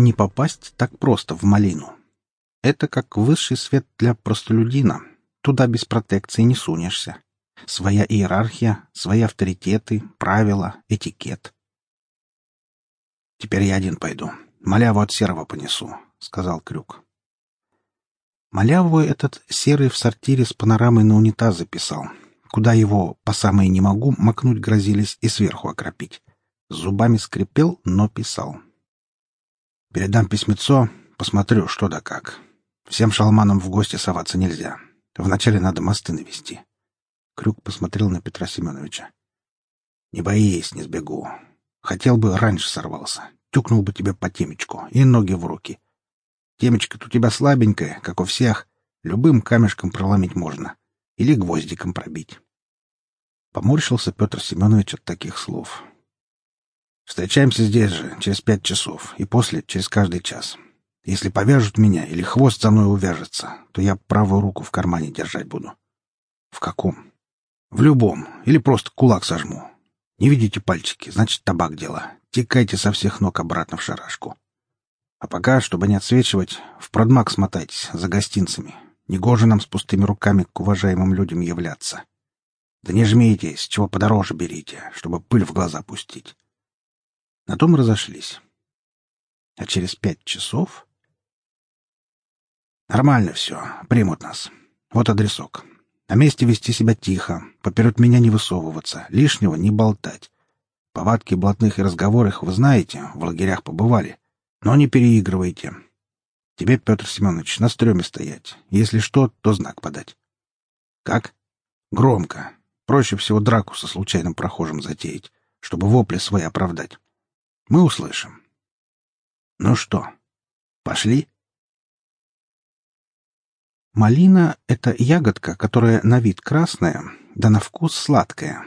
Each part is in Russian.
не попасть так просто в малину. Это как высший свет для простолюдина. Туда без протекции не сунешься. Своя иерархия, свои авторитеты, правила, этикет. «Теперь я один пойду. Маляву от серого понесу», — сказал Крюк. Маляву этот серый в сортире с панорамой на унитаз записал, куда его, по самой не могу, макнуть грозились и сверху окропить. Зубами скрипел, но писал. «Передам письмецо, посмотрю, что да как. Всем шалманам в гости соваться нельзя. Вначале надо мосты навести». Крюк посмотрел на Петра Семеновича. «Не боись, не сбегу. Хотел бы, раньше сорвался. Тюкнул бы тебе по темечку и ноги в руки. Темечко-то у тебя слабенькое, как у всех. Любым камешком проломить можно. Или гвоздиком пробить. Поморщился Петр Семенович от таких слов. Встречаемся здесь же, через пять часов, и после — через каждый час. Если повяжут меня или хвост за мной увяжется, то я правую руку в кармане держать буду. В каком? В любом. Или просто кулак сожму. Не видите пальчики, значит, табак дело. Текайте со всех ног обратно в шарашку. А пока, чтобы не отсвечивать, в продмаг смотайтесь за гостинцами. Негоже нам с пустыми руками к уважаемым людям являться. Да не жмитесь, чего подороже берите, чтобы пыль в глаза пустить. На том разошлись. А через пять часов... Нормально все, примут нас. Вот адресок. На месте вести себя тихо, поперед меня не высовываться, лишнего не болтать. Повадки блатных и разговорах вы знаете, в лагерях побывали. Но не переигрывайте. Тебе, Петр Семенович, на стреме стоять. Если что, то знак подать. Как? Громко. Проще всего драку со случайным прохожим затеять, чтобы вопли свои оправдать. Мы услышим. Ну что, пошли? Малина — это ягодка, которая на вид красная, да на вкус сладкая.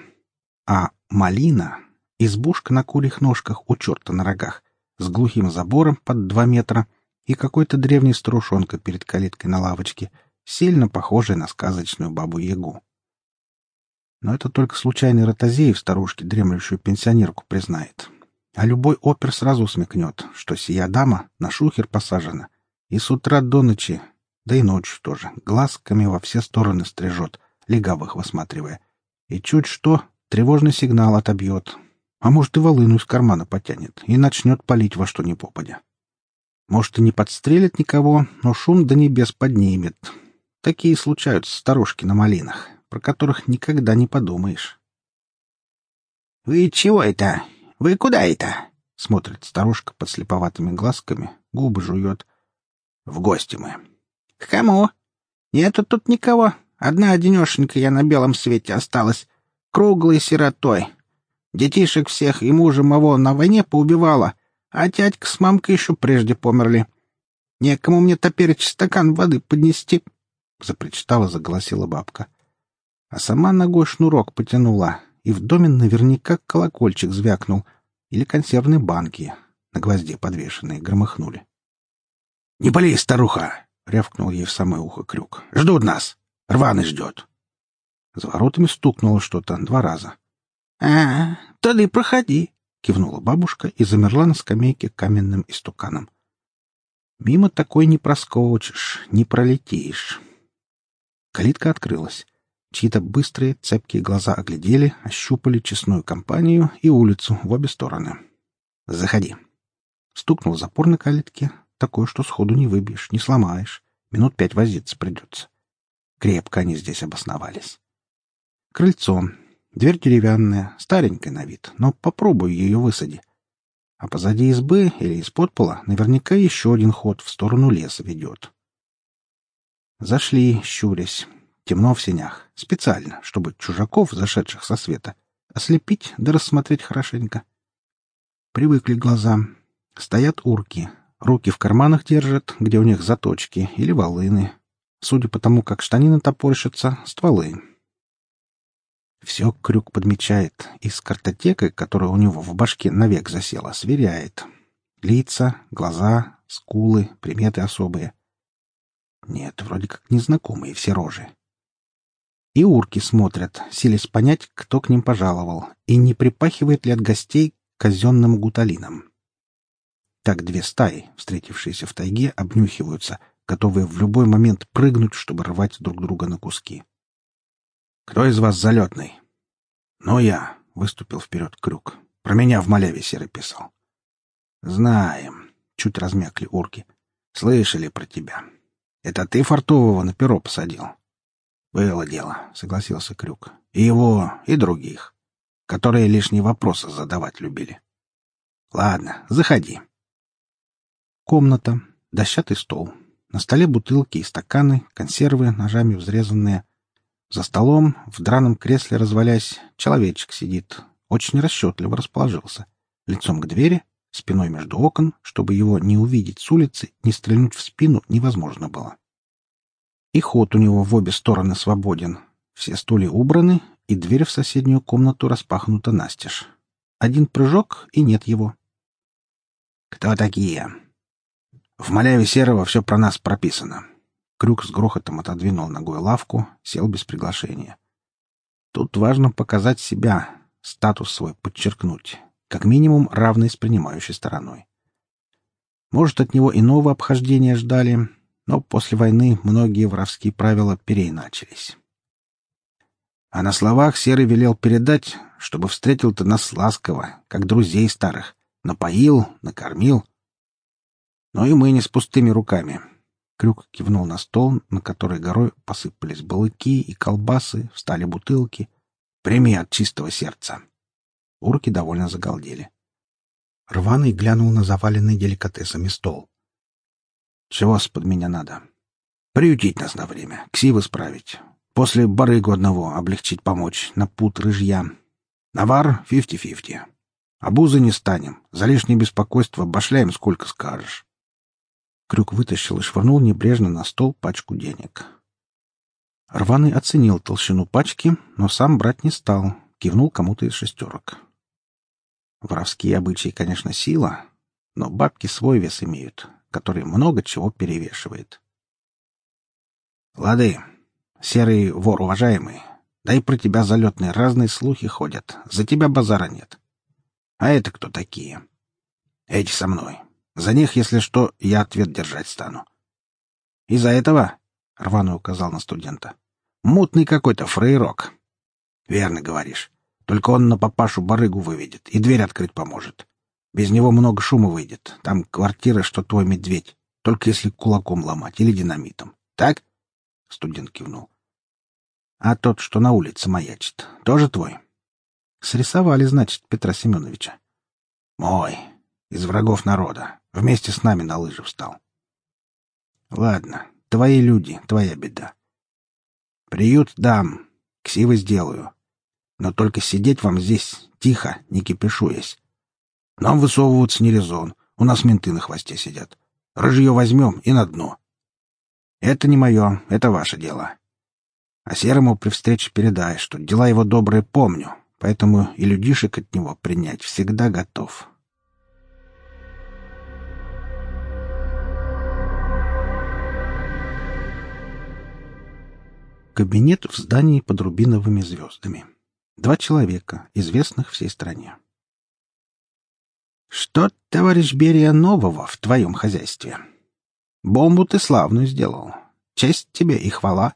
А малина — избушка на курьих ножках у черта на рогах, с глухим забором под два метра и какой-то древней старушонкой перед калиткой на лавочке, сильно похожей на сказочную бабу-ягу. Но это только случайный ротозей в старушке дремлющую пенсионерку признает. А любой опер сразу смекнет, что сия дама на шухер посажена, и с утра до ночи, да и ночью тоже, глазками во все стороны стрижет, легавых высматривая. И чуть что, тревожный сигнал отобьет, а может, и волыну из кармана потянет и начнет палить во что ни попадя. Может, и не подстрелит никого, но шум до небес поднимет. Такие случаются старушки на малинах, про которых никогда не подумаешь. — Вы чего это? Вы куда это? — смотрит старушка под слеповатыми глазками, губы жует. — В гости мы. — К кому? — Нету тут никого. Одна одинешенька я на белом свете осталась. Круглой сиротой. Детишек всех и мужа моего на войне поубивала, а тятька с мамкой еще прежде померли. Некому мне топеречь стакан воды поднести, — запричитала, заголосила бабка. А сама ногой шнурок потянула, и в доме наверняка колокольчик звякнул, или консервные банки, на гвозде подвешенные, громыхнули. — Не пали, старуха! — рявкнул ей в самое ухо крюк. — Ждут нас! Рваный ждет! За воротами стукнуло что-то два раза. «А, тогда проходи», — кивнула бабушка и замерла на скамейке каменным истуканом. «Мимо такой не проскочишь, не пролетишь». Калитка открылась. Чьи-то быстрые, цепкие глаза оглядели, ощупали честную компанию и улицу в обе стороны. «Заходи». Стукнул запор на калитке, такое, что сходу не выбьешь, не сломаешь. Минут пять возиться придется. Крепко они здесь обосновались. Крыльцо, Дверь деревянная, старенькая на вид, но попробуй ее высади. А позади избы или из-под пола наверняка еще один ход в сторону леса ведет. Зашли, щурясь. Темно в сенях. Специально, чтобы чужаков, зашедших со света, ослепить да рассмотреть хорошенько. Привыкли глаза. Стоят урки. Руки в карманах держат, где у них заточки или волыны. Судя по тому, как штанины топорщатся, стволы. Все Крюк подмечает и с картотекой, которая у него в башке навек засела, сверяет. Лица, глаза, скулы, приметы особые. Нет, вроде как незнакомые все рожи. И урки смотрят, силясь понять, кто к ним пожаловал, и не припахивает ли от гостей казенным гуталином. Так две стаи, встретившиеся в тайге, обнюхиваются, готовые в любой момент прыгнуть, чтобы рвать друг друга на куски. «Кто из вас залетный?» «Ну, я», — выступил вперед Крюк. «Про меня в Маляве серый писал». «Знаем», — чуть размякли урки. «Слышали про тебя. Это ты Фартового на перо посадил?» «Было дело», — согласился Крюк. «И его, и других, которые лишние вопросы задавать любили». «Ладно, заходи». Комната, дощатый стол. На столе бутылки и стаканы, консервы, ножами взрезанные. За столом, в драном кресле развалясь, человечек сидит. Очень расчетливо расположился. Лицом к двери, спиной между окон, чтобы его не увидеть с улицы, не стрельнуть в спину невозможно было. И ход у него в обе стороны свободен. Все стулья убраны, и дверь в соседнюю комнату распахнута настежь. Один прыжок, и нет его. «Кто такие?» «В Маляве Серого все про нас прописано». Крюк с грохотом отодвинул ногой лавку, сел без приглашения. «Тут важно показать себя, статус свой подчеркнуть, как минимум равный с принимающей стороной. Может, от него иного обхождения ждали, но после войны многие воровские правила переиначились. А на словах Серый велел передать, чтобы встретил ты нас ласково, как друзей старых, напоил, накормил. Но и мы не с пустыми руками. Крюк кивнул на стол, на который горой посыпались балыки и колбасы, встали бутылки. Прими от чистого сердца. Урки довольно загалдели. Рваный глянул на заваленный деликатесами стол. Чего с-под меня надо? Приютить нас на время, ксивы справить. После барыгу одного облегчить помочь, на пут рыжья. Навар — фифти-фифти. Обузы не станем. За лишнее беспокойство башляем сколько скажешь. Крюк вытащил и швырнул небрежно на стол пачку денег. Рваный оценил толщину пачки, но сам брать не стал, кивнул кому-то из шестерок. Воровские обычаи, конечно, сила, но бабки свой вес имеют, который много чего перевешивает. Лады, серый вор уважаемый, да и про тебя залетные разные слухи ходят, за тебя базара нет. А это кто такие? Эти со мной. За них, если что, я ответ держать стану. Из-за этого, — рвано указал на студента, — мутный какой-то фрейрок. Верно говоришь. Только он на папашу барыгу выведет и дверь открыть поможет. Без него много шума выйдет. Там квартира, что твой медведь. Только если кулаком ломать или динамитом. Так? Студент кивнул. А тот, что на улице маячит, тоже твой? Срисовали, значит, Петра Семеновича. Мой. Из врагов народа. Вместе с нами на лыжи встал. Ладно, твои люди, твоя беда. Приют дам, ксивы сделаю. Но только сидеть вам здесь, тихо, не кипишуясь. Нам высовываться не резон. У нас менты на хвосте сидят. Рыжье возьмем и на дно. Это не мое, это ваше дело. А Серому при встрече передай, что дела его добрые помню, поэтому и людишек от него принять всегда готов. Кабинет в здании под рубиновыми звездами. Два человека, известных всей стране. Что, товарищ Берия, нового в твоем хозяйстве? Бомбу ты славную сделал. Честь тебе и хвала.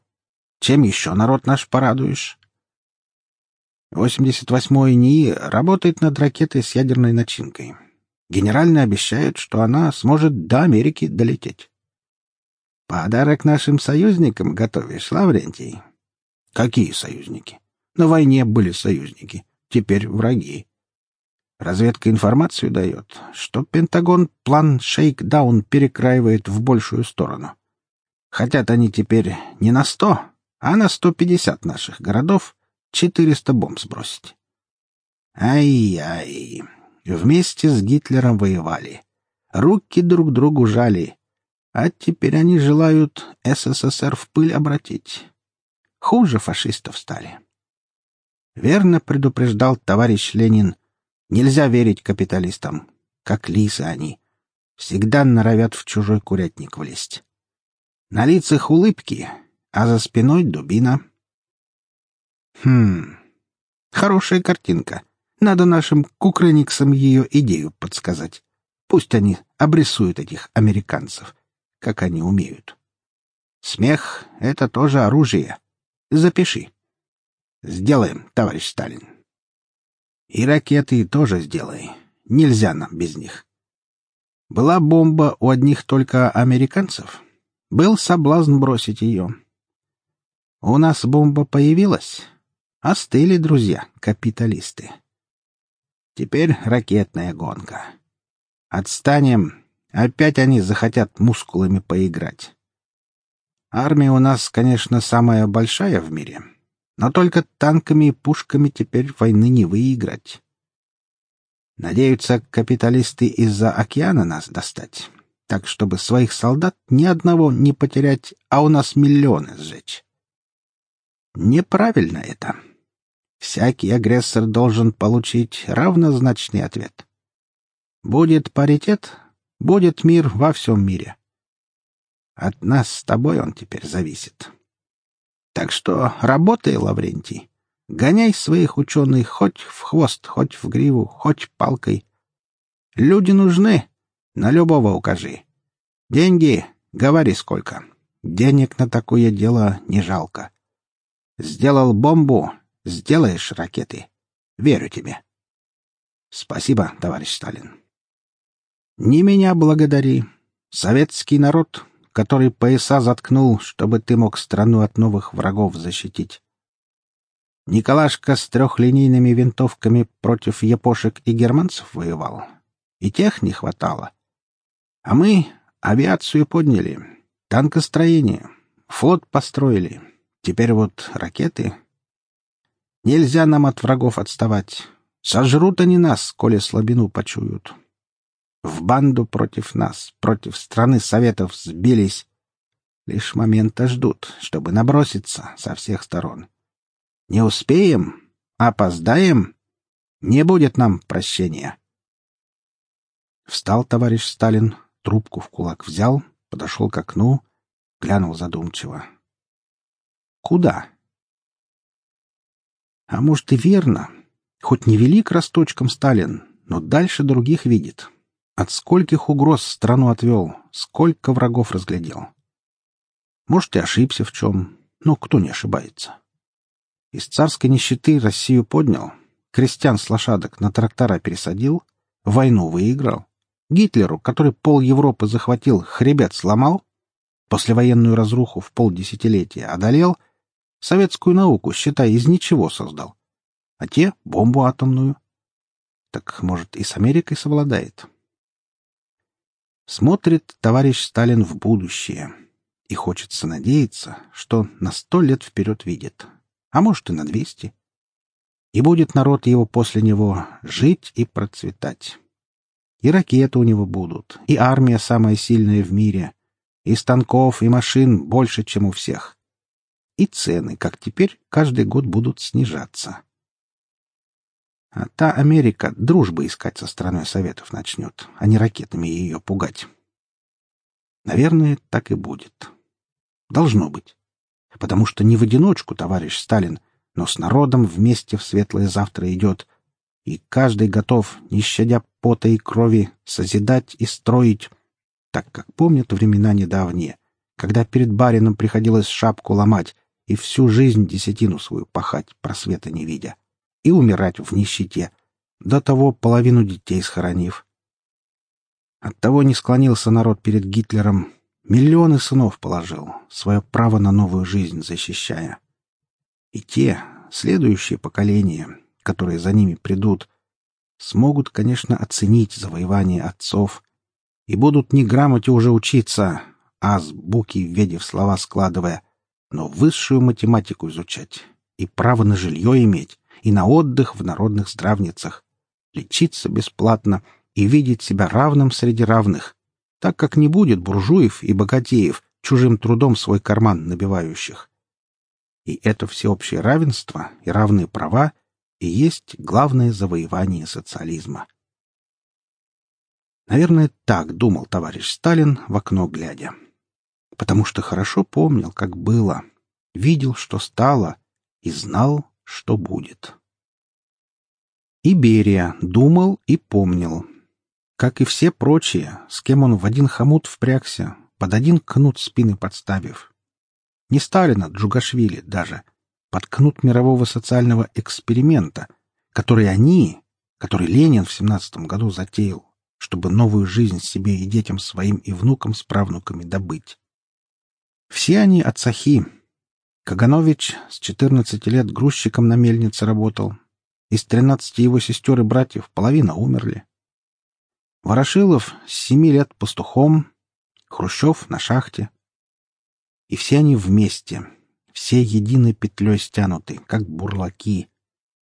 Чем еще народ наш порадуешь? 88-й НИИ работает над ракетой с ядерной начинкой. Генерально обещают, что она сможет до Америки долететь. Подарок нашим союзникам готовишь, Лаврентий? Какие союзники? На войне были союзники, теперь враги. Разведка информацию дает, что Пентагон план шейкдаун перекраивает в большую сторону. Хотят они теперь не на сто, а на сто пятьдесят наших городов четыреста бомб сбросить. Ай-яй, вместе с Гитлером воевали, руки друг другу жали, а теперь они желают СССР в пыль обратить. Хуже фашистов стали. Верно предупреждал товарищ Ленин — Нельзя верить капиталистам. Как лисы они. Всегда норовят в чужой курятник влезть. На лицах улыбки, а за спиной дубина. Хм, хорошая картинка. Надо нашим кукрыниксам ее идею подсказать. Пусть они обрисуют этих американцев, как они умеют. Смех — это тоже оружие. Запиши. Сделаем, товарищ Сталин. И ракеты тоже сделай. Нельзя нам без них. Была бомба у одних только американцев. Был соблазн бросить ее. У нас бомба появилась. Остыли друзья, капиталисты. Теперь ракетная гонка. Отстанем. Опять они захотят мускулами поиграть. Армия у нас, конечно, самая большая в мире, но только танками и пушками теперь войны не выиграть. Надеются капиталисты из-за океана нас достать, так чтобы своих солдат ни одного не потерять, а у нас миллионы сжечь. Неправильно это. Всякий агрессор должен получить равнозначный ответ. Будет паритет, будет мир во всем мире. От нас с тобой он теперь зависит. Так что работай, Лаврентий. Гоняй своих ученых хоть в хвост, хоть в гриву, хоть палкой. Люди нужны, на любого укажи. Деньги, говори сколько. Денег на такое дело не жалко. Сделал бомбу, сделаешь ракеты. Верю тебе. Спасибо, товарищ Сталин. Не меня благодари. Советский народ, который пояса заткнул, чтобы ты мог страну от новых врагов защитить. Николашка с трехлинейными винтовками против япошек и германцев воевал. И тех не хватало. А мы авиацию подняли, танкостроение, флот построили. Теперь вот ракеты. Нельзя нам от врагов отставать. Сожрут они нас, коли слабину почуют. В банду против нас, против страны Советов сбились. Лишь момента ждут, чтобы наброситься со всех сторон. Не успеем, опоздаем, не будет нам прощения. Встал товарищ Сталин, трубку в кулак взял, подошел к окну, глянул задумчиво. Куда? А может и верно. Хоть не велик росточком Сталин, но дальше других видит. От скольких угроз страну отвел, сколько врагов разглядел. Может, и ошибся в чем, но кто не ошибается. Из царской нищеты Россию поднял, крестьян с лошадок на трактора пересадил, войну выиграл. Гитлеру, который пол Европы захватил, хребет сломал, послевоенную разруху в полдесятилетия одолел, советскую науку, считай, из ничего создал. А те — бомбу атомную. Так, может, и с Америкой совладает. Смотрит товарищ Сталин в будущее, и хочется надеяться, что на сто лет вперед видит а может и на двести. И будет народ его после него жить и процветать. И ракеты у него будут, и армия самая сильная в мире, и станков, и машин больше, чем у всех. И цены, как теперь, каждый год будут снижаться. А та Америка дружбы искать со страной Советов начнет, а не ракетами ее пугать. Наверное, так и будет. Должно быть потому что не в одиночку товарищ Сталин, но с народом вместе в светлое завтра идет, и каждый готов, не щадя пота и крови, созидать и строить, так как помнят времена недавние, когда перед барином приходилось шапку ломать и всю жизнь десятину свою пахать, просвета не видя, и умирать в нищете, до того половину детей схоронив. Оттого не склонился народ перед Гитлером, Миллионы сынов положил, свое право на новую жизнь защищая. И те, следующие поколения, которые за ними придут, смогут, конечно, оценить завоевание отцов и будут не грамоте уже учиться, а с буки в слова складывая, но высшую математику изучать и право на жилье иметь, и на отдых в народных здравницах, лечиться бесплатно и видеть себя равным среди равных, так как не будет буржуев и богатеев, чужим трудом свой карман набивающих. И это всеобщее равенство и равные права и есть главное завоевание социализма. Наверное, так думал товарищ Сталин в окно глядя. Потому что хорошо помнил, как было, видел, что стало, и знал, что будет. И Берия думал и помнил, как и все прочие, с кем он в один хомут впрягся, под один кнут спины подставив. Не Сталина, Джугашвили даже, под кнут мирового социального эксперимента, который они, который Ленин в семнадцатом году затеял, чтобы новую жизнь себе и детям своим и внукам с правнуками добыть. Все они отцахи. Каганович с 14 лет грузчиком на мельнице работал. Из 13 его сестер и братьев половина умерли. Ворошилов с семи лет пастухом, Хрущев на шахте. И все они вместе, все единой петлей стянуты, как бурлаки.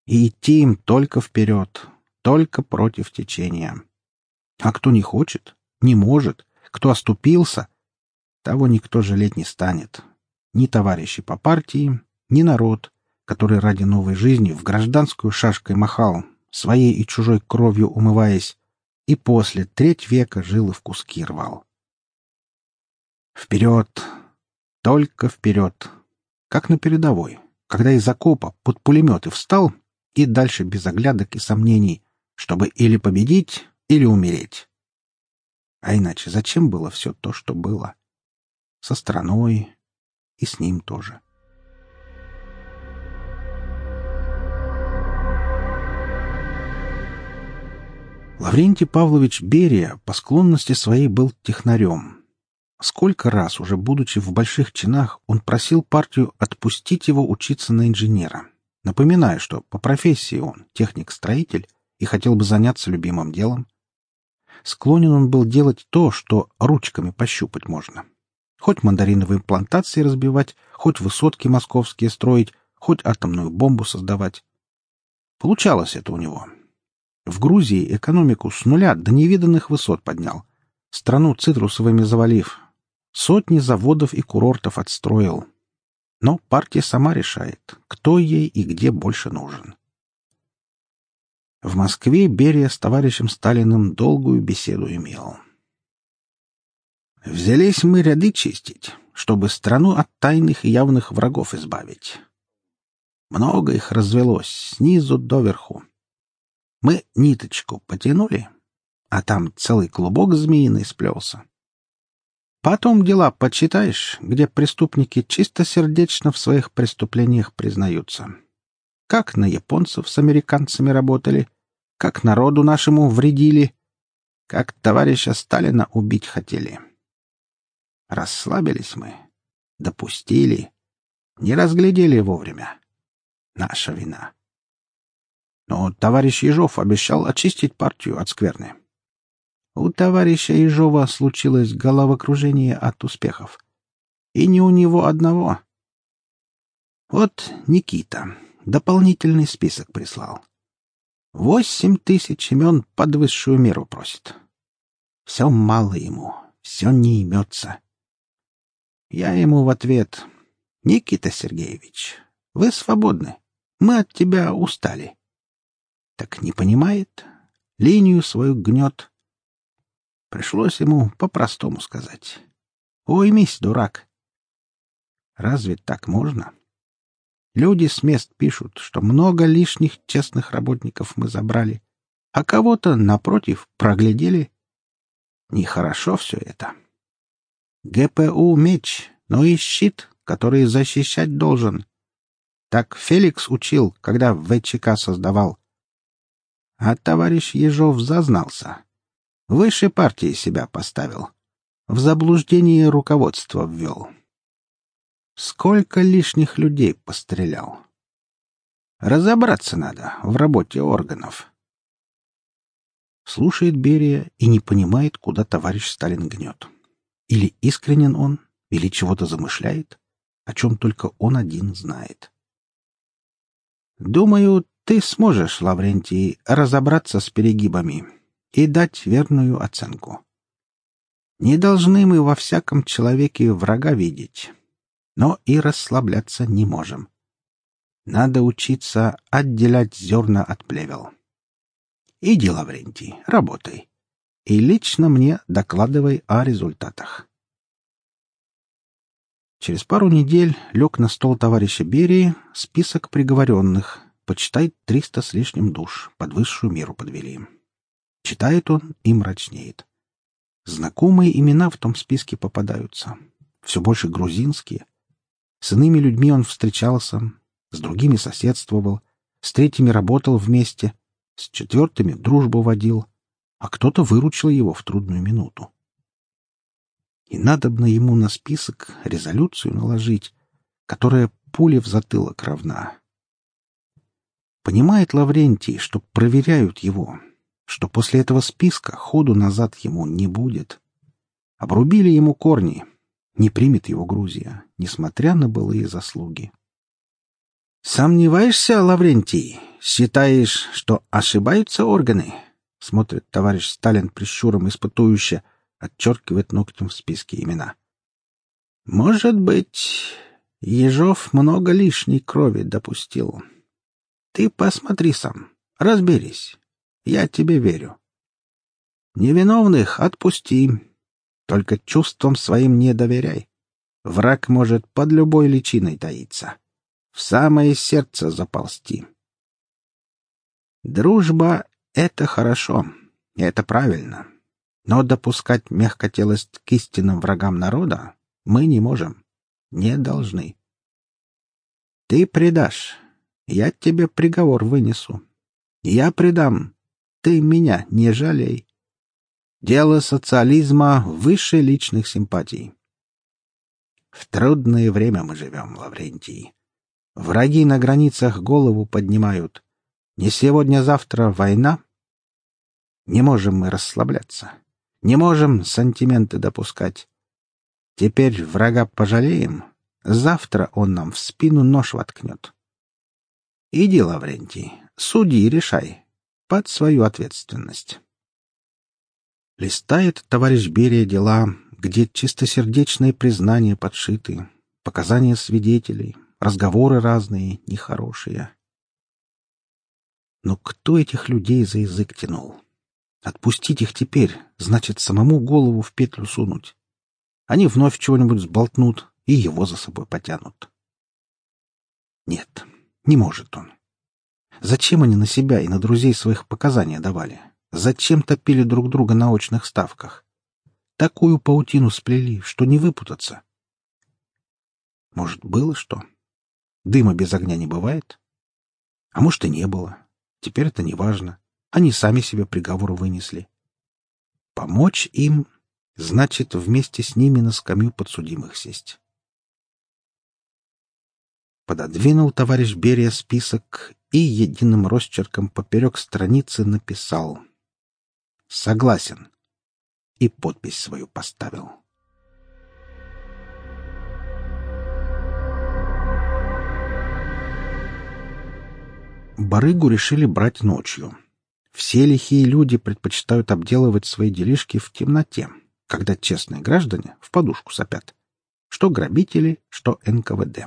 И идти им только вперед, только против течения. А кто не хочет, не может, кто оступился, того никто жалеть не станет. Ни товарищи по партии, ни народ, который ради новой жизни в гражданскую шашкой махал, своей и чужой кровью умываясь, и после треть века жил и в куски рвал. Вперед! Только вперед! Как на передовой, когда из окопа под пулеметы встал и дальше без оглядок и сомнений, чтобы или победить, или умереть. А иначе зачем было все то, что было? Со страной и с ним тоже. Лаврентий Павлович Берия по склонности своей был технарем. Сколько раз, уже будучи в больших чинах, он просил партию отпустить его учиться на инженера, напоминая, что по профессии он техник-строитель и хотел бы заняться любимым делом. Склонен он был делать то, что ручками пощупать можно. Хоть мандариновые плантации разбивать, хоть высотки московские строить, хоть атомную бомбу создавать. Получалось это у него, в Грузии экономику с нуля до невиданных высот поднял. Страну цитрусовыми завалив. Сотни заводов и курортов отстроил. Но партия сама решает, кто ей и где больше нужен. В Москве Берия с товарищем Сталиным долгую беседу имел. Взялись мы ряды чистить, чтобы страну от тайных и явных врагов избавить. Много их развелось, снизу доверху. Мы ниточку потянули, а там целый клубок змеиный сплелся. Потом дела почитаешь, где преступники чистосердечно в своих преступлениях признаются. Как на японцев с американцами работали, как народу нашему вредили, как товарища Сталина убить хотели. Расслабились мы, допустили, не разглядели вовремя. Наша вина. Но товарищ Ежов обещал очистить партию от скверны. У товарища Ежова случилось головокружение от успехов. И не у него одного. Вот Никита дополнительный список прислал. Восемь тысяч имен под высшую меру просит. Все мало ему, все не имется. Я ему в ответ. «Никита Сергеевич, вы свободны. Мы от тебя устали. Так не понимает, линию свою гнет. Пришлось ему по-простому сказать. «Уймись, дурак!» Разве так можно? Люди с мест пишут, что много лишних честных работников мы забрали, а кого-то, напротив, проглядели. Нехорошо все это. ГПУ — меч, но и щит, который защищать должен. Так Феликс учил, когда ВЧК создавал. А товарищ Ежов зазнался. Выше партии себя поставил. В заблуждение руководство ввел. Сколько лишних людей пострелял. Разобраться надо в работе органов. Слушает Берия и не понимает, куда товарищ Сталин гнет. Или искренен он, или чего-то замышляет, о чем только он один знает. Думаю, ты сможешь, Лаврентий, разобраться с перегибами и дать верную оценку. Не должны мы во всяком человеке врага видеть, но и расслабляться не можем. Надо учиться отделять зерна от плевел. Иди, Лаврентий, работай. И лично мне докладывай о результатах. Через пару недель лег на стол товарища Берии список приговоренных, почитай, триста с лишним душ, под высшую меру подвели. Читает он и мрачнеет. Знакомые имена в том списке попадаются. Все больше грузинские. С иными людьми он встречался, с другими соседствовал, с третьими работал вместе, с четвертыми дружбу водил, а кто-то выручил его в трудную минуту. И надобно ему на список резолюцию наложить, которая пуле в затылок равна. Понимает Лаврентий, что проверяют его, что после этого списка ходу назад ему не будет. Обрубили ему корни. Не примет его Грузия, несмотря на былые заслуги. «Сомневаешься, Лаврентий? Считаешь, что ошибаются органы?» Смотрит товарищ Сталин прищуром испытующе, отчеркивает ногтем в списке имена. «Может быть, Ежов много лишней крови допустил. Ты посмотри сам, разберись. Я тебе верю. Невиновных отпусти. Только чувством своим не доверяй. Враг может под любой личиной таиться. В самое сердце заползти. Дружба — это хорошо, это правильно. Но допускать мягкотелость к истинным врагам народа мы не можем, не должны. Ты предашь, я тебе приговор вынесу. Я предам, ты меня не жалей. Дело социализма выше личных симпатий. В трудное время мы живем, Лаврентий. Враги на границах голову поднимают. Не сегодня-завтра война. Не можем мы расслабляться. Не можем сантименты допускать. Теперь врага пожалеем. Завтра он нам в спину нож воткнет. Иди, Лаврентий, суди и решай под свою ответственность. Листает товарищ Берия дела, где чистосердечные признания подшиты, показания свидетелей, разговоры разные, нехорошие. Но кто этих людей за язык тянул? Отпустить их теперь, значит, самому голову в петлю сунуть. Они вновь чего-нибудь сболтнут и его за собой потянут. Нет, не может он. Зачем они на себя и на друзей своих показания давали? Зачем топили друг друга на очных ставках? Такую паутину сплели, что не выпутаться. Может, было что? Дыма без огня не бывает? А может, и не было. Теперь это не важно. Они сами себе приговор вынесли. Помочь им — значит вместе с ними на скамью подсудимых сесть. Пододвинул товарищ Берия список и единым росчерком поперек страницы написал «Согласен» и подпись свою поставил. Барыгу решили брать ночью. Все лихие люди предпочитают обделывать свои делишки в темноте, когда честные граждане в подушку сопят. Что грабители, что НКВД.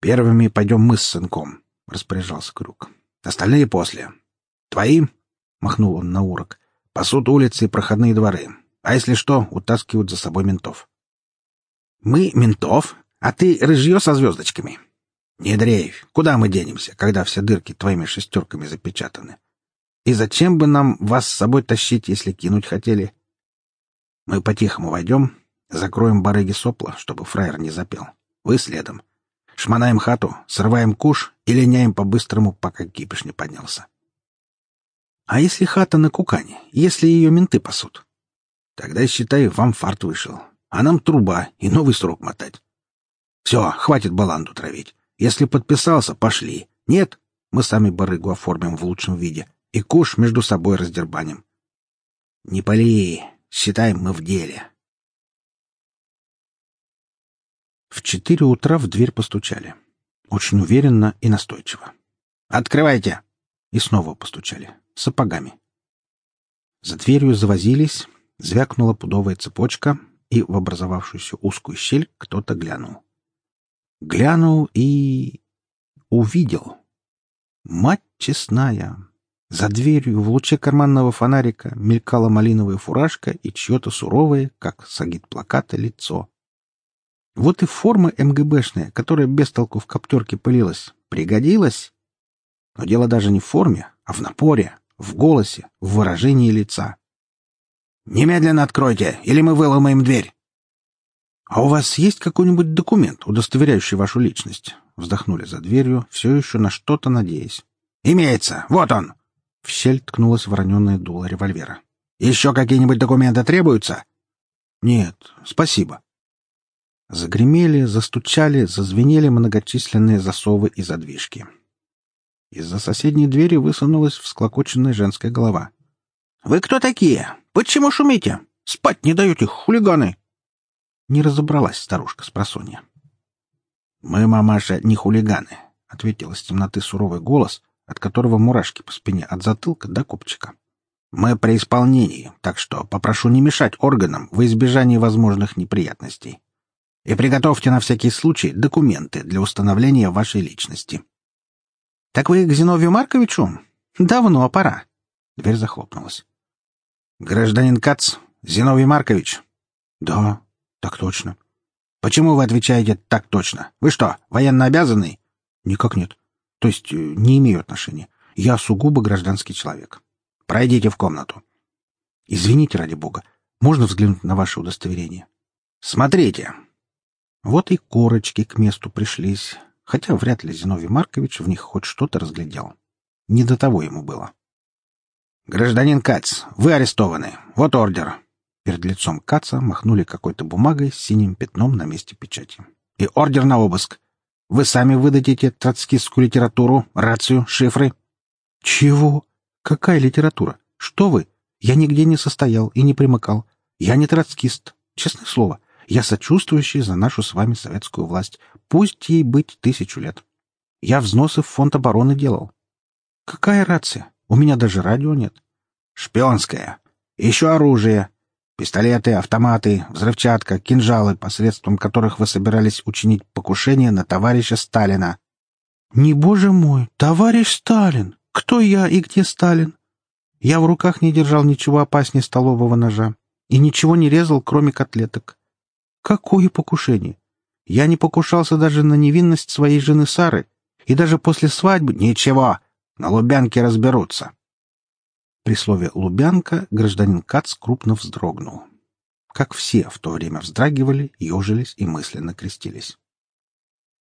Первыми пойдем мы с сынком, — распоряжался Крюк. — Остальные после. — Твои? — махнул он на урок. — Пасут улицы и проходные дворы. А если что, утаскивают за собой ментов. — Мы ментов, а ты рыжье со звездочками. — Не дрейфь. Куда мы денемся, когда все дырки твоими шестерками запечатаны? И зачем бы нам вас с собой тащить, если кинуть хотели? Мы по-тихому войдем, закроем барыги сопла, чтобы фраер не запел. Вы следом. — Шмонаем хату, срываем куш и линяем по-быстрому, пока кипиш не поднялся. А если хата на кукане, если ее менты пасут? Тогда, считай, вам фарт вышел. А нам труба и новый срок мотать. Все, хватит баланду травить. Если подписался, пошли. Нет, мы сами барыгу оформим в лучшем виде и куш между собой раздербаним. Не пали, считаем мы в деле. В четыре утра в дверь постучали. Очень уверенно и настойчиво. «Открывайте!» И снова постучали. Сапогами. За дверью завозились, звякнула пудовая цепочка, и в образовавшуюся узкую щель кто-то глянул. Глянул и... увидел. Мать честная! За дверью в луче карманного фонарика мелькала малиновая фуражка и чье-то суровое, как сагит плаката, лицо. Вот и форма МГБшная, которая без толку в коптерке пылилась, пригодилась. Но дело даже не в форме, а в напоре, в голосе, в выражении лица. «Немедленно откройте, или мы выломаем дверь!» «А у вас есть какой-нибудь документ, удостоверяющий вашу личность?» Вздохнули за дверью, все еще на что-то надеясь. «Имеется! Вот он!» В щель ткнулось вороненное дуло револьвера. «Еще какие-нибудь документы требуются?» «Нет, спасибо». Загремели, застучали, зазвенели многочисленные засовы и задвижки. Из-за соседней двери высунулась всклокоченная женская голова. «Вы кто такие? Почему шумите? Спать не даете, хулиганы!» Не разобралась старушка с просонья. «Мы, мамаша, не хулиганы», — ответил из темноты суровый голос, от которого мурашки по спине от затылка до копчика. «Мы при исполнении, так что попрошу не мешать органам в избежании возможных неприятностей. И приготовьте на всякий случай документы для установления вашей личности». «Так вы к Зиновию Марковичу? Давно пора». Дверь захлопнулась. «Гражданин Кац, Зиновий Маркович?» «Да, так точно». «Почему вы отвечаете так точно? Вы что, военно обязанный?» «Никак нет. То есть э, не имею отношения. Я сугубо гражданский человек. Пройдите в комнату. Извините, ради бога. Можно взглянуть на ваше удостоверение? Смотрите. Вот и корочки к месту пришлись, хотя вряд ли Зиновий Маркович в них хоть что-то разглядел. Не до того ему было. Гражданин Кац, вы арестованы. Вот ордер. Перед лицом Каца махнули какой-то бумагой с синим пятном на месте печати. И ордер на обыск. Вы сами выдадите троцкистскую литературу, рацию, шифры. Чего? Какая литература? Что вы? Я нигде не состоял и не примыкал. Я не троцкист. Честное слово. Я сочувствующий за нашу с вами советскую власть. Пусть ей быть тысячу лет. Я взносы в фонд обороны делал. Какая рация? У меня даже радио нет. Шпионская. Еще оружие. Пистолеты, автоматы, взрывчатка, кинжалы, посредством которых вы собирались учинить покушение на товарища Сталина. Не боже мой, товарищ Сталин! Кто я и где Сталин? Я в руках не держал ничего опаснее столового ножа и ничего не резал, кроме котлеток. Какое покушение? Я не покушался даже на невинность своей жены Сары, и даже после свадьбы... Ничего, на Лубянке разберутся. При слове «Лубянка» гражданин Кац крупно вздрогнул. Как все в то время вздрагивали, ежились и мысленно крестились.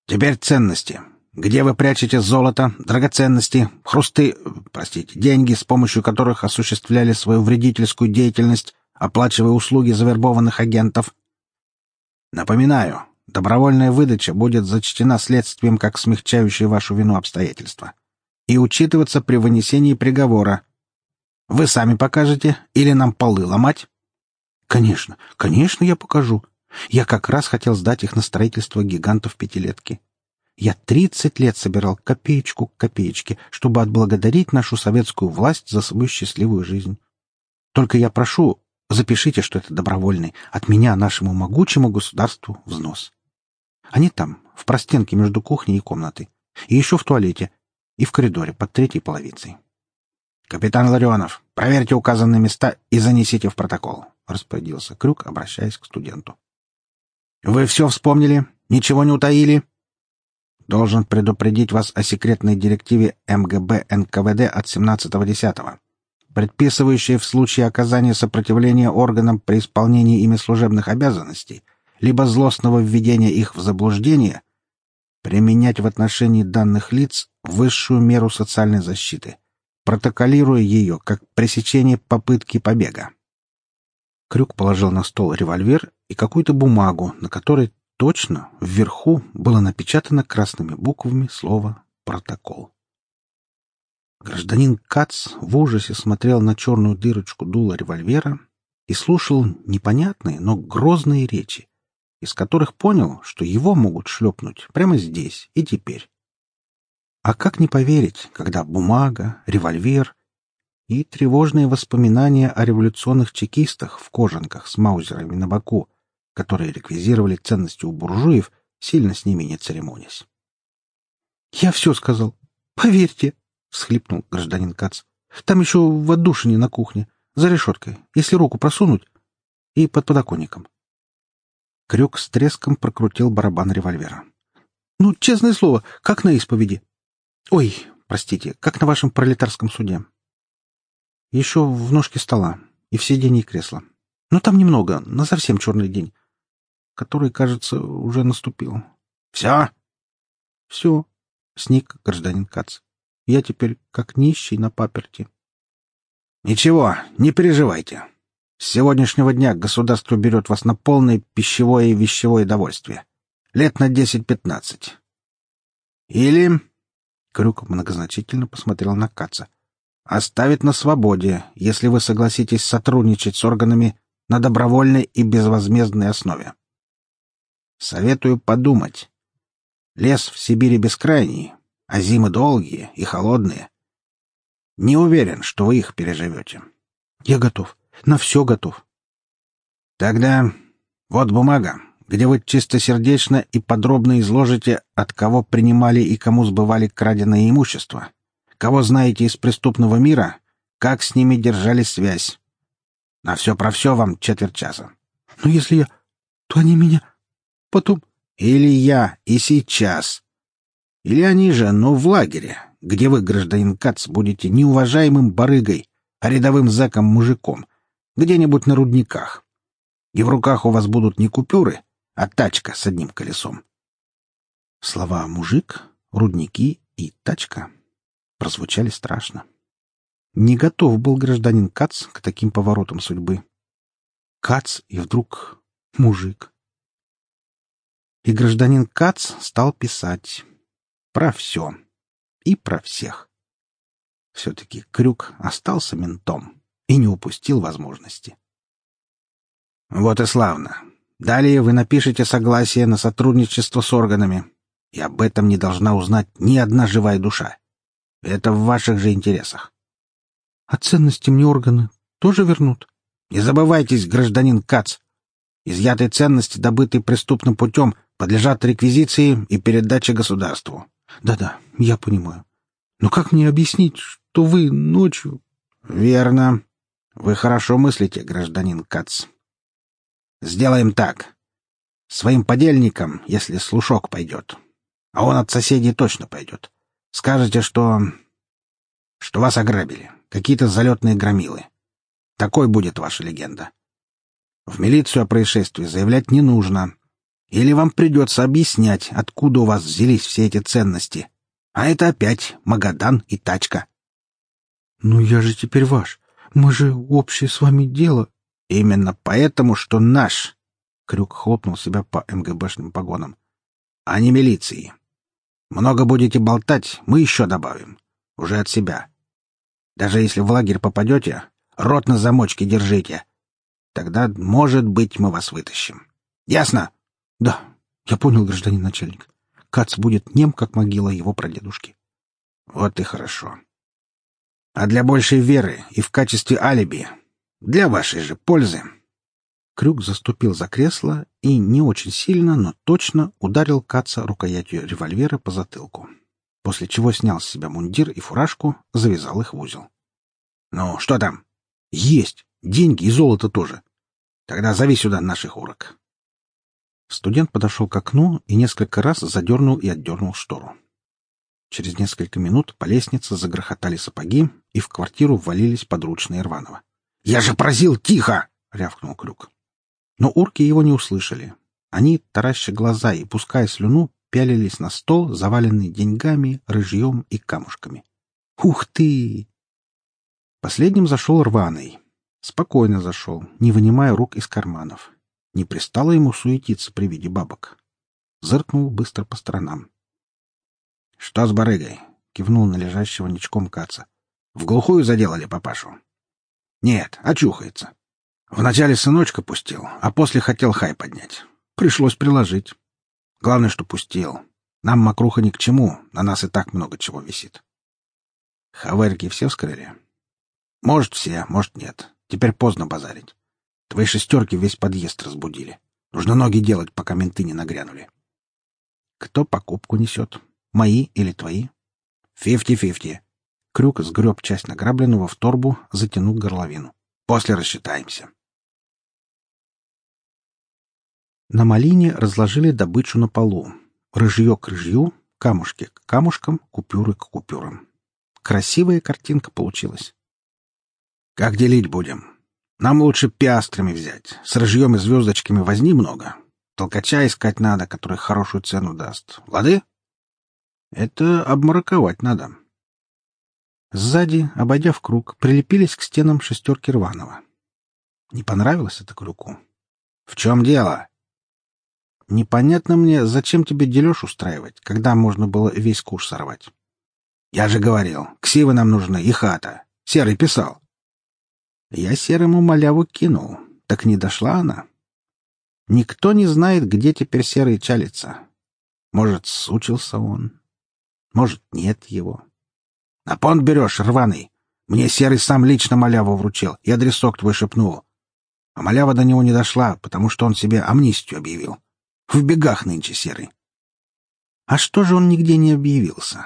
«Теперь ценности. Где вы прячете золото, драгоценности, хрусты, простите, деньги, с помощью которых осуществляли свою вредительскую деятельность, оплачивая услуги завербованных агентов? Напоминаю, добровольная выдача будет зачтена следствием как смягчающее вашу вину обстоятельства и учитываться при вынесении приговора, вы сами покажете или нам полы ломать? Конечно, конечно, я покажу. Я как раз хотел сдать их на строительство гигантов пятилетки. Я тридцать лет собирал копеечку к копеечке, чтобы отблагодарить нашу советскую власть за свою счастливую жизнь. Только я прошу, запишите, что это добровольный, от меня нашему могучему государству взнос. Они там, в простенке между кухней и комнатой, и еще в туалете, и в коридоре под третьей половицей. «Капитан Ларионов, проверьте указанные места и занесите в протокол», — распорядился Крюк, обращаясь к студенту. «Вы все вспомнили? Ничего не утаили?» «Должен предупредить вас о секретной директиве МГБ НКВД от 17.10, предписывающей в случае оказания сопротивления органам при исполнении ими служебных обязанностей либо злостного введения их в заблуждение, применять в отношении данных лиц высшую меру социальной защиты, протоколируя ее как пресечение попытки побега. Крюк положил на стол револьвер и какую-то бумагу, на которой точно вверху было напечатано красными буквами слово «протокол». Гражданин Кац в ужасе смотрел на черную дырочку дула револьвера и слушал непонятные, но грозные речи, из которых понял, что его могут шлепнуть прямо здесь и теперь. А как не поверить, когда бумага, револьвер и тревожные воспоминания о революционных чекистах в кожанках с маузерами на боку, которые реквизировали ценности у буржуев, сильно с ними не церемонясь. «Я все сказал. Поверьте!» — всхлипнул гражданин Кац. «Там еще в отдушине на кухне, за решеткой, если руку просунуть, и под подоконником». Крюк с треском прокрутил барабан револьвера. «Ну, честное слово, как на исповеди. Ой, простите, как на вашем пролетарском суде. Еще в ножке стола. И в сиденье кресла. Но там немного, на совсем черный день, который, кажется, уже наступил. — Все? — Все, — сник гражданин Кац. — Я теперь как нищий на паперти. — Ничего, не переживайте. С сегодняшнего дня государство берет вас на полное пищевое и вещевое довольствие. Лет на десять-пятнадцать. Или... Крюк многозначительно посмотрел на Каца. Оставит на свободе, если вы согласитесь сотрудничать с органами на добровольной и безвозмездной основе. Советую подумать. Лес в Сибири бескрайний, а зимы долгие и холодные. Не уверен, что вы их переживете. Я готов. На все готов. Тогда вот бумага, где вы чистосердечно и подробно изложите, от кого принимали и кому сбывали краденое имущество, кого знаете из преступного мира, как с ними держали связь. На все про все вам четверть часа. Но если я... то они меня... потом... Или я и сейчас. Или они же, но в лагере, где вы, гражданин Кац, будете не уважаемым барыгой, а рядовым зэком-мужиком, где-нибудь на рудниках. И в руках у вас будут не купюры, а тачка с одним колесом. Слова «мужик», «рудники» и «тачка» прозвучали страшно. Не готов был гражданин Кац к таким поворотам судьбы. Кац и вдруг мужик. И гражданин Кац стал писать про все и про всех. Все-таки Крюк остался ментом и не упустил возможности. Вот и славно. Далее вы напишете согласие на сотрудничество с органами, и об этом не должна узнать ни одна живая душа. Это в ваших же интересах. А ценности мне органы тоже вернут? Не забывайтесь, гражданин Кац. Изъятые ценности, добытые преступным путем, подлежат реквизиции и передаче государству. Да-да, я понимаю. Но как мне объяснить, что вы ночью... Верно. Вы хорошо мыслите, гражданин Кац. Сделаем так. Своим подельникам, если слушок пойдет, а он от соседей точно пойдет, скажете, что... что вас ограбили, какие-то залетные громилы. Такой будет ваша легенда. В милицию о происшествии заявлять не нужно. Или вам придется объяснять, откуда у вас взялись все эти ценности. А это опять Магадан и тачка. — Ну я же теперь ваш. Мы же общее с вами дело. Именно поэтому, что наш. Крюк хлопнул себя по МГБшным погонам. А не милиции. Много будете болтать, мы еще добавим. Уже от себя. Даже если в лагерь попадете, рот на замочке держите. Тогда, может быть, мы вас вытащим. Ясно? Да, я понял, гражданин начальник. Кац будет нем, как могила его прадедушки. Вот и хорошо а для большей веры и в качестве алиби. Для вашей же пользы. Крюк заступил за кресло и не очень сильно, но точно ударил Каца рукоятью револьвера по затылку, после чего снял с себя мундир и фуражку, завязал их в узел. — Ну, что там? — Есть. Деньги и золото тоже. Тогда зови сюда наших урок. Студент подошел к окну и несколько раз задернул и отдернул штору. Через несколько минут по лестнице загрохотали сапоги, и в квартиру ввалились подручные Рванова. — Я же просил тихо! — рявкнул Крюк. Но урки его не услышали. Они, тараща глаза и пуская слюну, пялились на стол, заваленный деньгами, рыжьем и камушками. «Ух ты!» Последним зашел рваный. Спокойно зашел, не вынимая рук из карманов. Не пристало ему суетиться при виде бабок. Зыркнул быстро по сторонам. «Что с барыгой?» — кивнул на лежащего ничком каца. «В глухую заделали папашу?» «Нет, очухается. Вначале сыночка пустил, а после хотел хай поднять. Пришлось приложить. Главное, что пустил. Нам мокруха ни к чему, на нас и так много чего висит». «Хаверки все вскрыли?» «Может, все, может, нет. Теперь поздно базарить. Твои шестерки весь подъезд разбудили. Нужно ноги делать, пока менты не нагрянули». «Кто покупку несет?» Мои или твои? Фифти-фифти. Крюк сгреб часть награбленного в торбу, затянул горловину. После рассчитаемся. На малине разложили добычу на полу. Рыжье к рыжью, камушки к камушкам, купюры к купюрам. Красивая картинка получилась. Как делить будем? Нам лучше пиастрами взять. С рыжьем и звездочками возни много. Толкача искать надо, который хорошую цену даст. Лады? Это обмороковать надо. Сзади, обойдя в круг, прилепились к стенам шестерки Рванова. Не понравилось это Крюку. В чем дело? Непонятно мне, зачем тебе дележ устраивать, когда можно было весь куш сорвать. Я же говорил, ксивы нам нужны и хата. Серый писал. Я серому маляву кинул. Так не дошла она. Никто не знает, где теперь серый чалится. Может, сучился он. Может, нет его. На понт берешь, рваный. Мне серый сам лично маляву вручил и адресок твой шепнул. А малява до него не дошла, потому что он себе амнистию объявил. В бегах нынче серый. А что же он нигде не объявился?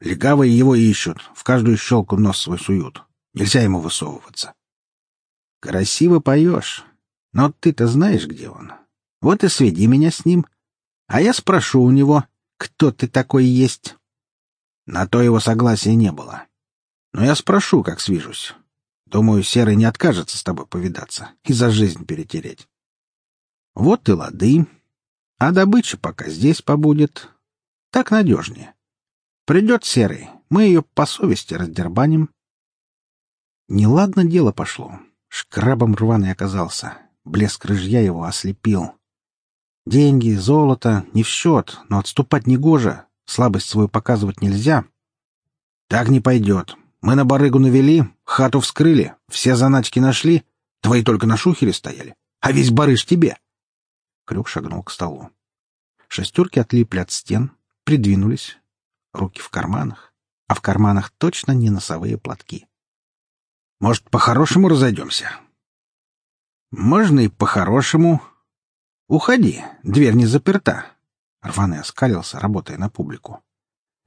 Легавые его ищут, в каждую щелку нос свой суют. Нельзя ему высовываться. Красиво поешь. Но ты-то знаешь, где он. Вот и сведи меня с ним. А я спрошу у него, кто ты такой есть. На то его согласия не было. Но я спрошу, как свяжусь. Думаю, Серый не откажется с тобой повидаться и за жизнь перетереть. Вот и лады. А добыча пока здесь побудет. Так надежнее. Придет Серый, мы ее по совести раздербаним. Неладно дело пошло. Шкрабом рваный оказался. Блеск рыжья его ослепил. Деньги, золото — не в счет, но отступать не гоже. Слабость свою показывать нельзя. Так не пойдет. Мы на барыгу навели, хату вскрыли, все заначки нашли. Твои только на шухере стояли. А весь барыш тебе. Крюк шагнул к столу. Шестерки отлипли от стен, придвинулись. Руки в карманах, а в карманах точно не носовые платки. Может, по-хорошему разойдемся? Можно и по-хорошему. Уходи, дверь не заперта. Рваный оскалился, работая на публику.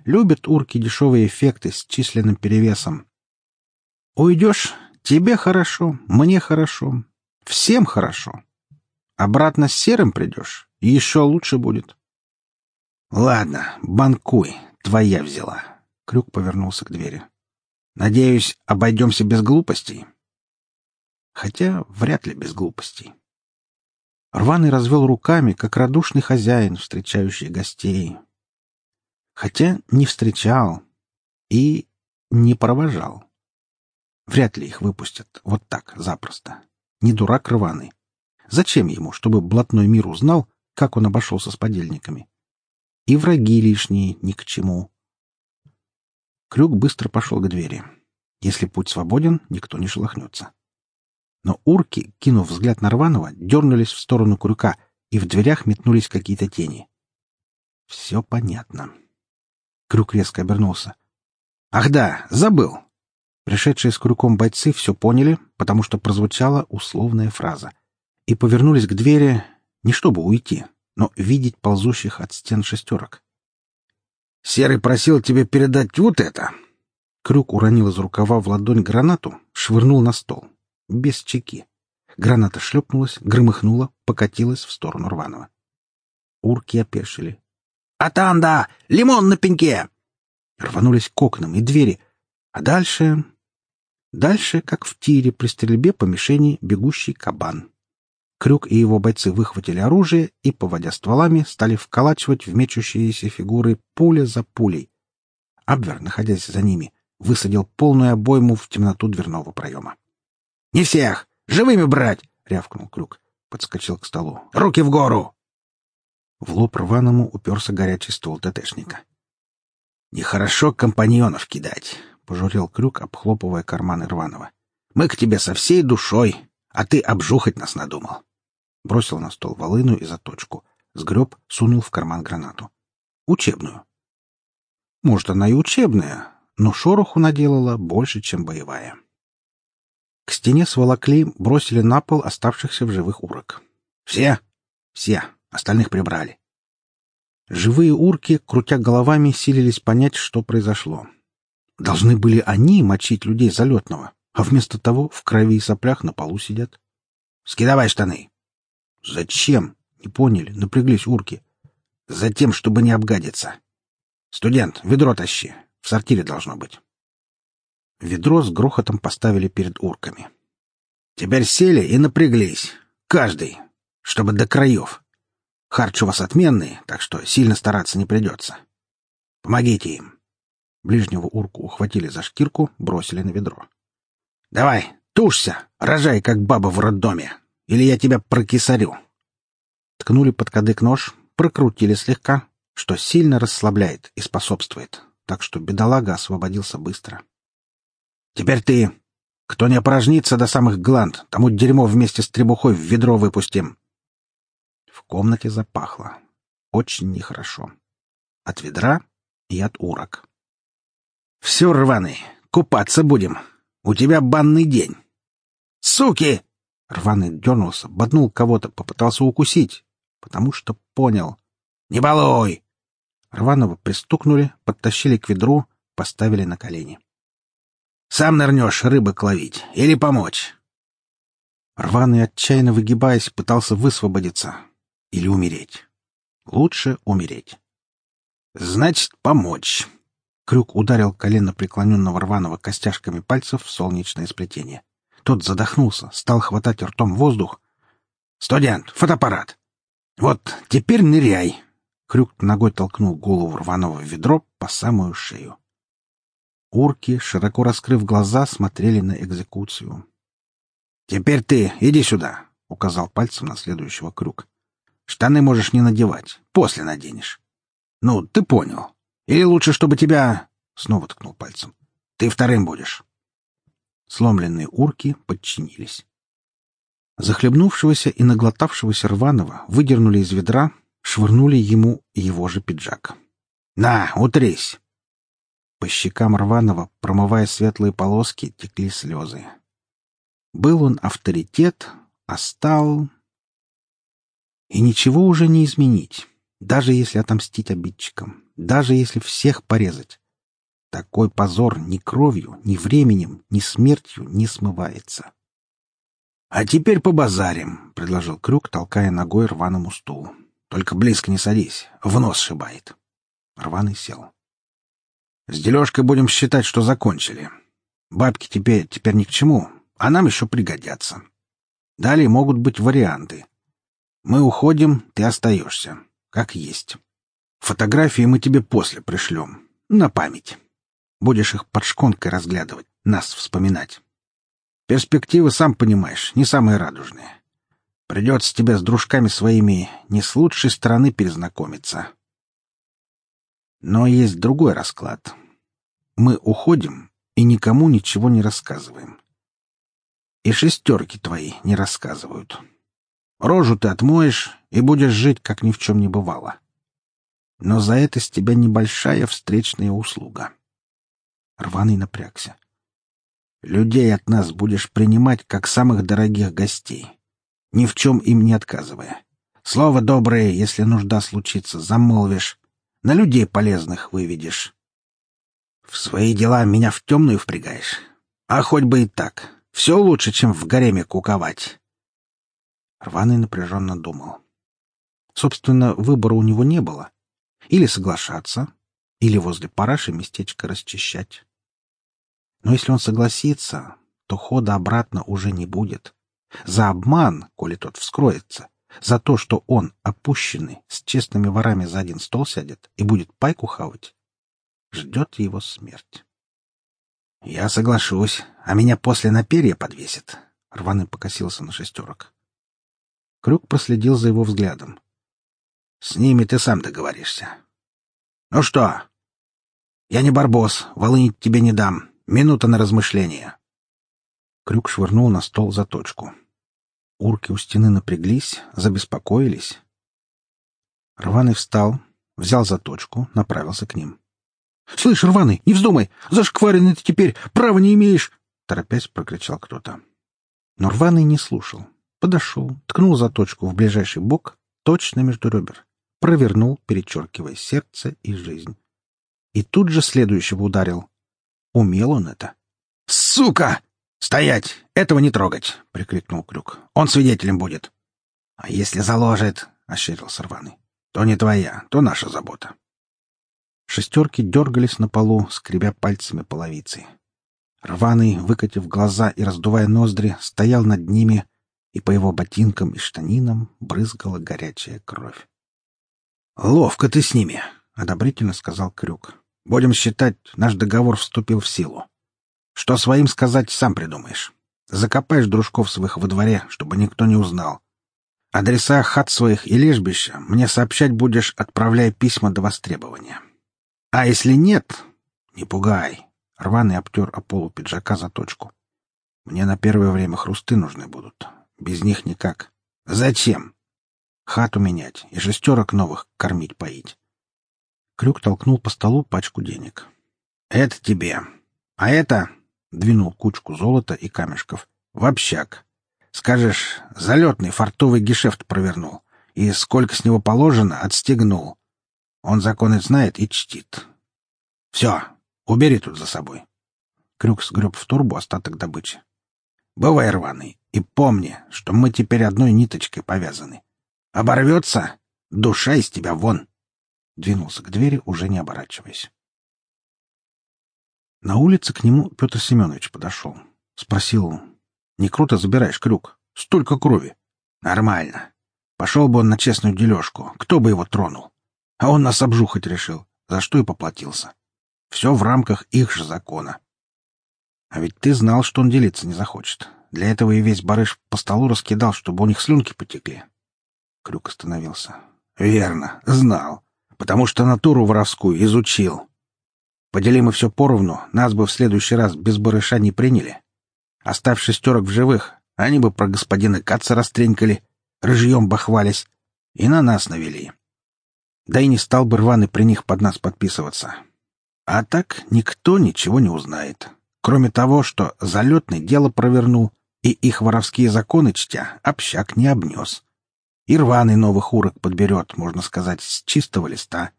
Любят урки дешевые эффекты с численным перевесом. Уйдешь — тебе хорошо, мне хорошо, всем хорошо. Обратно с серым придешь — еще лучше будет. Ладно, банкуй, твоя взяла. Крюк повернулся к двери. Надеюсь, обойдемся без глупостей. Хотя вряд ли без глупостей. Рваный развел руками, как радушный хозяин, встречающий гостей хотя не встречал и не провожал. Вряд ли их выпустят вот так, запросто. Не дурак рваный. Зачем ему, чтобы блатной мир узнал, как он обошелся с подельниками? И враги лишние ни к чему. Крюк быстро пошел к двери. Если путь свободен, никто не шелохнется. Но урки, кинув взгляд на Рванова, дернулись в сторону крюка, и в дверях метнулись какие-то тени. Все понятно. Крюк резко обернулся. «Ах да, забыл!» Пришедшие с крюком бойцы все поняли, потому что прозвучала условная фраза. И повернулись к двери не чтобы уйти, но видеть ползущих от стен шестерок. «Серый просил тебе передать вот это!» Крюк уронил из рукава в ладонь гранату, швырнул на стол. Без чеки. Граната шлепнулась, громыхнула, покатилась в сторону Рванова. Урки опешили. «Атанда! Лимон на пеньке!» Рванулись к окнам и двери. А дальше... Дальше, как в тире при стрельбе по мишени, бегущий кабан. Крюк и его бойцы выхватили оружие и, поводя стволами, стали вколачивать в мечущиеся фигуры пуля за пулей. Абвер, находясь за ними, высадил полную обойму в темноту дверного проема. — Не всех! Живыми брать! — рявкнул Крюк. Подскочил к столу. — Руки в гору! В лоб рваному уперся горячий ствол ТТшника. «Нехорошо компаньонов кидать», — пожурил Крюк, обхлопывая карманы Рванова. «Мы к тебе со всей душой, а ты обжухать нас надумал». Бросил на стол волыну и заточку. Сгреб, сунул в карман гранату. «Учебную». Может, она и учебная, но шороху наделала больше, чем боевая. К стене сволокли, бросили на пол оставшихся в живых урок. «Все?» «Все. Остальных прибрали. Живые урки, крутя головами, силились понять, что произошло. Должны были они мочить людей залетного, а вместо того в крови и соплях на полу сидят. «Скидавай штаны!» «Зачем?» — не поняли, напряглись урки. «Затем, чтобы не обгадиться. Студент, ведро тащи. В сортире должно быть». Ведро с грохотом поставили перед урками. «Теперь сели и напряглись. Каждый. Чтобы до краев. Харч у вас отменный, так что сильно стараться не придется. Помогите им». Ближнего урку ухватили за шкирку, бросили на ведро. «Давай, тушься, рожай, как баба в роддоме, или я тебя прокисарю». Ткнули под кадык нож, прокрутили слегка, что сильно расслабляет и способствует, так что бедолага освободился быстро. «Теперь ты. Кто не опорожнится до самых гланд, тому дерьмо вместе с требухой в ведро выпустим». В комнате запахло. Очень нехорошо. От ведра и от урок. «Все, рваный, купаться будем. У тебя банный день». «Суки!» Рваный дернулся, боднул кого-то, попытался укусить, потому что понял. «Не балуй!» Рваного пристукнули, подтащили к ведру, поставили на колени. Сам нырнешь рыбок ловить или помочь?» Рваный, отчаянно выгибаясь, пытался высвободиться или умереть. Лучше умереть. «Значит, помочь». Крюк ударил колено преклоненного рваного костяшками пальцев в солнечное сплетение. Тот задохнулся, стал хватать ртом воздух. «Студент, фотоаппарат! Вот теперь ныряй!» Крюк ногой толкнул голову рваного в ведро по самую шею. Урки, широко раскрыв глаза, смотрели на экзекуцию. «Теперь ты, иди сюда!» — указал пальцем на следующего крюк. «Штаны можешь не надевать, после наденешь. Ну, ты понял. Или лучше, чтобы тебя...» — снова ткнул пальцем. «Ты вторым будешь». Сломленные урки подчинились. Захлебнувшегося и наглотавшегося рваного выдернули из ведра, швырнули ему его же пиджак. «На, утрись!» По щекам рваного, промывая светлые полоски, текли слезы. Был он авторитет, а стал... И ничего уже не изменить, даже если отомстить обидчикам, даже если всех порезать. Такой позор ни кровью, ни временем, ни смертью не смывается. — А теперь побазарим, — предложил Крюк, толкая ногой рваному стулу. — Только близко не садись, в нос шибает. Рваный сел. С дележкой будем считать, что закончили. Бабки теперь, теперь ни к чему, а нам еще пригодятся. Далее могут быть варианты. Мы уходим, ты остаешься. Как есть. Фотографии мы тебе после пришлем. На память. Будешь их под шконкой разглядывать, нас вспоминать. Перспективы, сам понимаешь, не самые радужные. Придется тебе с дружками своими не с лучшей стороны перезнакомиться. Но есть другой расклад. Мы уходим и никому ничего не рассказываем. И шестерки твои не рассказывают. Рожу ты отмоешь и будешь жить, как ни в чем не бывало. Но за это с тебя небольшая встречная услуга. Рваный напрягся. Людей от нас будешь принимать, как самых дорогих гостей, ни в чем им не отказывая. Слово доброе, если нужда случится, замолвишь, на людей полезных выведешь. В свои дела меня в темную впрягаешь. А хоть бы и так. Все лучше, чем в гареме куковать. Рваный напряженно думал. Собственно, выбора у него не было. Или соглашаться, или возле параши местечко расчищать. Но если он согласится, то хода обратно уже не будет. За обман, коли тот вскроется, за то, что он, опущенный, с честными ворами за один стол сядет и будет пайку хавать, ждет его смерть. «Я соглашусь, а меня после на перья подвесит», — рваный покосился на шестерок. Крюк проследил за его взглядом. «С ними ты сам договоришься». «Ну что?» «Я не барбос, волынить тебе не дам. Минута на размышление». Крюк швырнул на стол заточку. Урки у стены напряглись, забеспокоились. Рваный встал, взял заточку, направился к ним. — Слышь, Рваный, не вздумай! Зашкваренный ты теперь! Права не имеешь! — торопясь прокричал кто-то. Но Рваный не слушал. Подошел, ткнул заточку в ближайший бок, точно между ребер, провернул, перечеркивая сердце и жизнь. И тут же следующего ударил. Умел он это. «Сука!» «Стоять! Этого не трогать!» — прикрикнул Крюк. «Он свидетелем будет!» «А если заложит?» — ощерился рваный. «То не твоя, то наша забота». Шестерки дергались на полу, скребя пальцами половицы. Рваный, выкатив глаза и раздувая ноздри, стоял над ними, и по его ботинкам и штанинам брызгала горячая кровь. «Ловко ты с ними!» — одобрительно сказал Крюк. «Будем считать, наш договор вступил в силу. Что своим сказать, сам придумаешь. Закопаешь дружков своих во дворе, чтобы никто не узнал. Адреса хат своих и лежбища мне сообщать будешь, отправляя письма до востребования. А если нет, не пугай. Рваный обтер о полу пиджака за точку. Мне на первое время хрусты нужны будут. Без них никак. Зачем? Хату менять и шестерок новых кормить-поить. Крюк толкнул по столу пачку денег. «Это тебе. А это...» — двинул кучку золота и камешков. «В общак. Скажешь, залетный фартовый гешефт провернул. И сколько с него положено, отстегнул. Он законы знает и чтит. Все, убери тут за собой». Крюк сгреб в турбу остаток добычи. «Бывай рваный, и помни, что мы теперь одной ниточкой повязаны. Оборвется — душа из тебя вон!» Двинулся к двери, уже не оборачиваясь. На улице к нему Петр Семенович подошел. Спросил, «Не круто забираешь крюк? Столько крови!» «Нормально. Пошел бы он на честную дележку, кто бы его тронул? А он нас обжухать решил, за что и поплатился. Все в рамках их же закона. А ведь ты знал, что он делиться не захочет. Для этого и весь барыш по столу раскидал, чтобы у них слюнки потекли. Крюк остановился. Верно, знал. Потому что натуру воровскую изучил. Подели мы все поровну, нас бы в следующий раз без барыша не приняли. Оставь шестерок в живых, они бы про господина Каца растренькали, рыжьем бахвались и на нас навели. Да и не стал бы рваный при них под нас подписываться. А так никто ничего не узнает, кроме того, что залетный дело провернул и их воровские законы чтя общак не обнес. И рваный новых урок подберет, можно сказать, с чистого листа.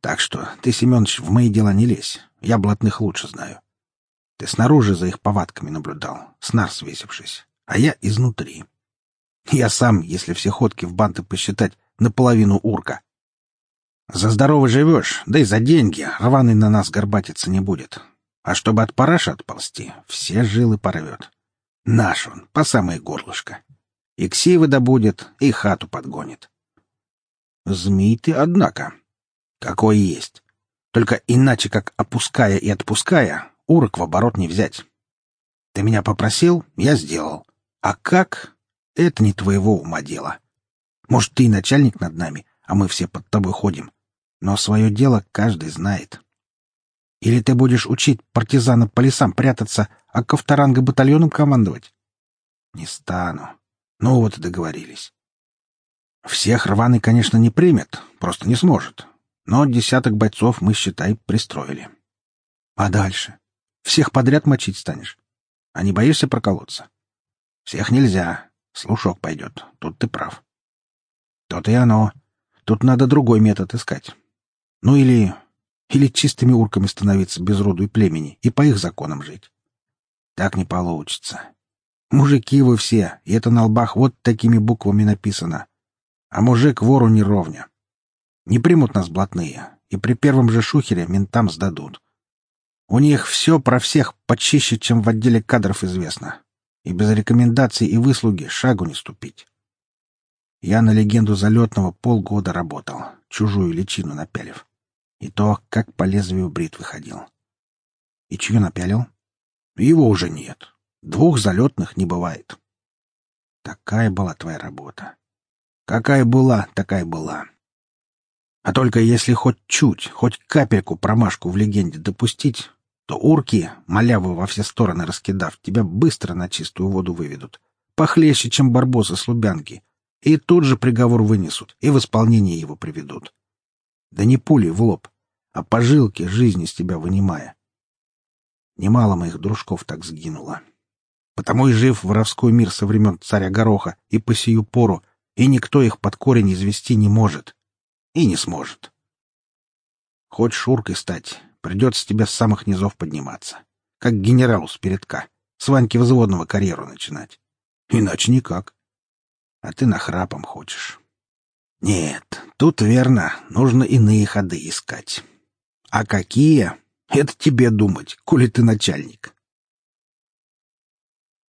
Так что ты, Семенович, в мои дела не лезь. Я блатных лучше знаю. Ты снаружи за их повадками наблюдал, снар свесившись, а я изнутри. Я сам, если все ходки в банты посчитать, наполовину урка. За здорово живешь, да и за деньги рваный на нас горбатиться не будет. А чтобы от параша отползти, все жилы порвет. Наш он, по самое горлышко. И ксивы добудет, и хату подгонит. Змей ты, однако. Какой есть. Только иначе, как опуская и отпуская, урок в оборот не взять. Ты меня попросил, я сделал. А как? Это не твоего ума дело. Может, ты и начальник над нами, а мы все под тобой ходим. Но свое дело каждый знает. Или ты будешь учить партизана по лесам прятаться, а ковторанга батальоном командовать? Не стану. Ну вот и договорились. Всех рваный, конечно, не примет, просто не сможет. Но десяток бойцов мы, считай, пристроили. А дальше? Всех подряд мочить станешь? А не боишься проколоться? Всех нельзя. Слушок пойдет. Тут ты прав. То-то и оно. Тут надо другой метод искать. Ну или... Или чистыми урками становиться без роду и племени и по их законам жить. Так не получится. Мужики вы все, и это на лбах вот такими буквами написано. А мужик вору не ровня. Не примут нас блатные, и при первом же шухере ментам сдадут. У них все про всех почище, чем в отделе кадров известно. И без рекомендаций и выслуги шагу не ступить. Я на легенду залетного полгода работал, чужую личину напялив. И то, как по лезвию брит выходил. И чью напялил? Его уже нет. Двух залетных не бывает. Такая была твоя работа. Какая была, такая была. А только если хоть чуть, хоть капельку промашку в легенде допустить, то урки, малявы во все стороны раскидав, тебя быстро на чистую воду выведут. Похлеще, чем барбосы с Лубянки. И тут же приговор вынесут, и в исполнение его приведут. Да не пулей в лоб, а пожилки жизни с тебя вынимая. Немало моих дружков так сгинуло. Потому и жив воровской мир со времен царя Гороха и по сию пору, и никто их под корень извести не может. И не сможет. Хочешь шуркой стать, придется тебе с самых низов подниматься. Как генералу с передка. С Ваньки взводного карьеру начинать. Иначе никак. А ты нахрапом хочешь. Нет, тут верно, нужно иные ходы искать. А какие? Это тебе думать, коли ты начальник.